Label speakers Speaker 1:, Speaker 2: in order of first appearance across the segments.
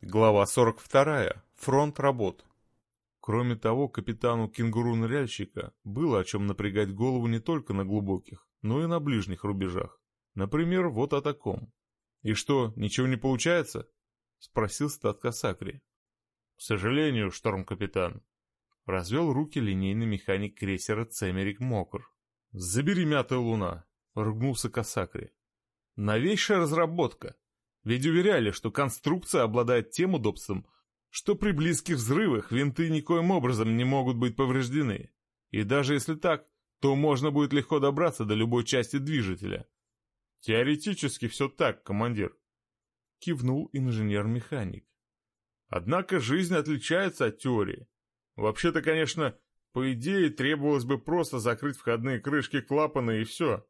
Speaker 1: Глава 42. Фронт работ. Кроме того, капитану кенгуру-ныряльщика было о чем напрягать голову не только на глубоких, но и на ближних рубежах. Например, вот о таком. «И что, ничего не получается?» — спросил статка Сакри. «К сожалению, шторм-капитан», — развел руки линейный механик крейсера Цемерик Мокр. «Забери мятая луна», — ругнулся Касакри. «Новейшая разработка. Ведь уверяли, что конструкция обладает тем удобством, что при близких взрывах винты никоим образом не могут быть повреждены. И даже если так, то можно будет легко добраться до любой части движителя. Теоретически все так, командир. Кивнул инженер-механик. Однако жизнь отличается от теории. Вообще-то, конечно, по идее требовалось бы просто закрыть входные крышки клапана и все.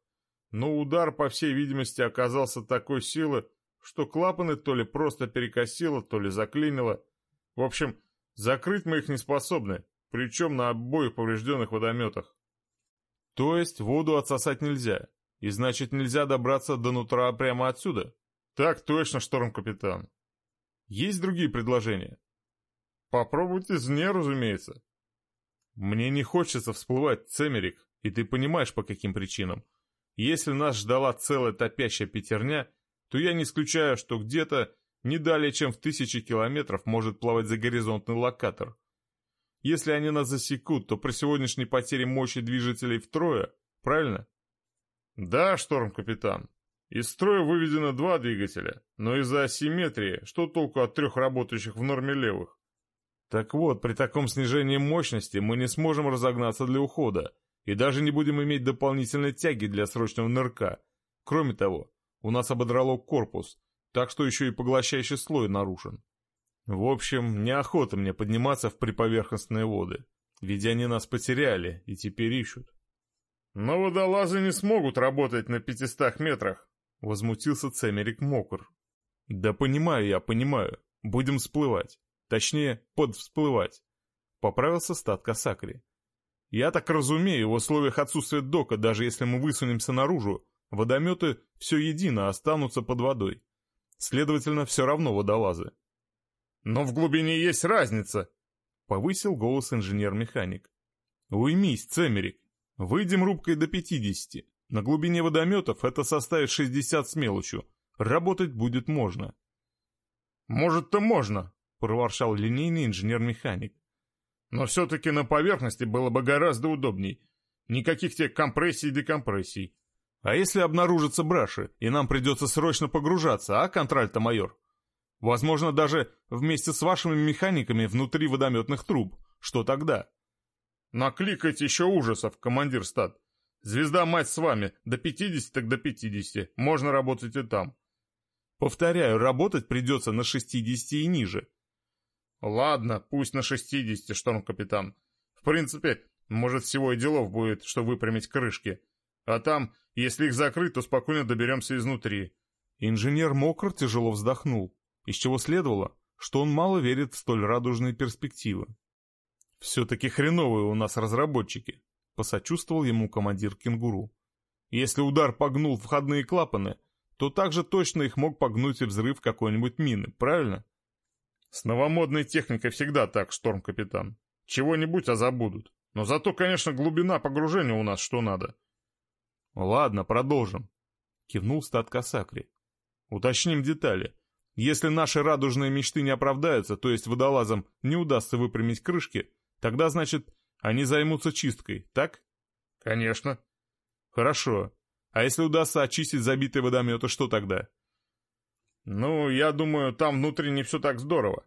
Speaker 1: Но удар, по всей видимости, оказался такой силы, что клапаны то ли просто перекосило, то ли заклинило. В общем, закрыть мы их не способны, причем на обоих поврежденных водометах. То есть воду отсосать нельзя, и значит нельзя добраться до нутра прямо отсюда? Так точно, шторм-капитан. Есть другие предложения? Попробуйте извне, разумеется. Мне не хочется всплывать, Цемерик, и ты понимаешь, по каким причинам. Если нас ждала целая топящая пятерня, то я не исключаю, что где-то не далее, чем в тысячи километров может плавать загоризонтный локатор. Если они нас засекут, то при сегодняшней потере мощи движителей втрое, правильно? Да, шторм-капитан. Из строя выведено два двигателя, но из-за асимметрии, что толку от трех работающих в норме левых? Так вот, при таком снижении мощности мы не сможем разогнаться для ухода, и даже не будем иметь дополнительной тяги для срочного нырка. Кроме того, у нас ободрало корпус, так что еще и поглощающий слой нарушен. В общем, неохота мне подниматься в приповерхностные воды, ведь они нас потеряли и теперь ищут. «Но водолазы не смогут работать на пятистах метрах», — возмутился Цемерик Мокр. «Да понимаю я, понимаю. Будем всплывать. Точнее, подвсплывать», — поправился статка Сакри. «Я так разумею, в условиях отсутствия дока, даже если мы высунемся наружу, Водометы все едино останутся под водой. Следовательно, все равно водолазы. «Но в глубине есть разница!» — повысил голос инженер-механик. «Уймись, Цемерик. Выйдем рубкой до 50. На глубине водометов это составит 60 с мелочью. Работать будет можно». «Может-то можно», — проворчал линейный инженер-механик. «Но все-таки на поверхности было бы гораздо удобней. Никаких тех компрессий и декомпрессий. А если обнаружатся браши, и нам придется срочно погружаться, а, контральто майор? Возможно, даже вместе с вашими механиками внутри водометных труб. Что тогда? Накликайте еще ужасов, командир стат. Звезда мать с вами, до 50 так до 50, можно работать и там. Повторяю, работать придется на 60 и ниже. Ладно, пусть на 60, шторм-капитан. В принципе, может всего и делов будет, что выпрямить крышки. А там, если их закрыть, то спокойно доберемся изнутри». Инженер Мокр тяжело вздохнул, из чего следовало, что он мало верит в столь радужные перспективы. «Все-таки хреновые у нас разработчики», — посочувствовал ему командир кенгуру. «Если удар погнул входные клапаны, то также точно их мог погнуть и взрыв какой-нибудь мины, правильно?» «С новомодной техникой всегда так, шторм-капитан. Чего-нибудь, а забудут. Но зато, конечно, глубина погружения у нас что надо. «Ладно, продолжим», — кивнул стат Касакри. «Уточним детали. Если наши радужные мечты не оправдаются, то есть водолазам не удастся выпрямить крышки, тогда, значит, они займутся чисткой, так?» «Конечно». «Хорошо. А если удастся очистить забитые водометы, что тогда?» «Ну, я думаю, там внутри не все так здорово.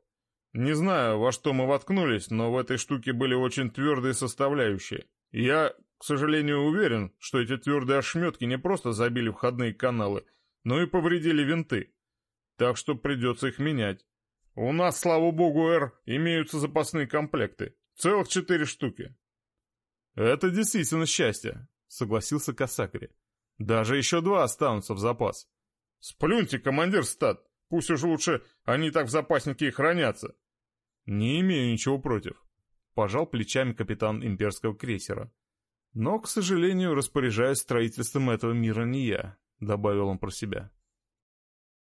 Speaker 1: Не знаю, во что мы воткнулись, но в этой штуке были очень твердые составляющие. Я, к сожалению, уверен, что эти твердые ошметки не просто забили входные каналы, но и повредили винты. Так что придется их менять. У нас, слава богу, Р, имеются запасные комплекты. Целых четыре штуки. Это действительно счастье, согласился Касакри. Даже еще два останутся в запас. Сплюньте, командир стат. Пусть уж лучше они так в запаснике и хранятся. Не имею ничего против пожал плечами капитан имперского крейсера. Но, к сожалению, распоряжаюсь строительством этого мира не я, добавил он про себя.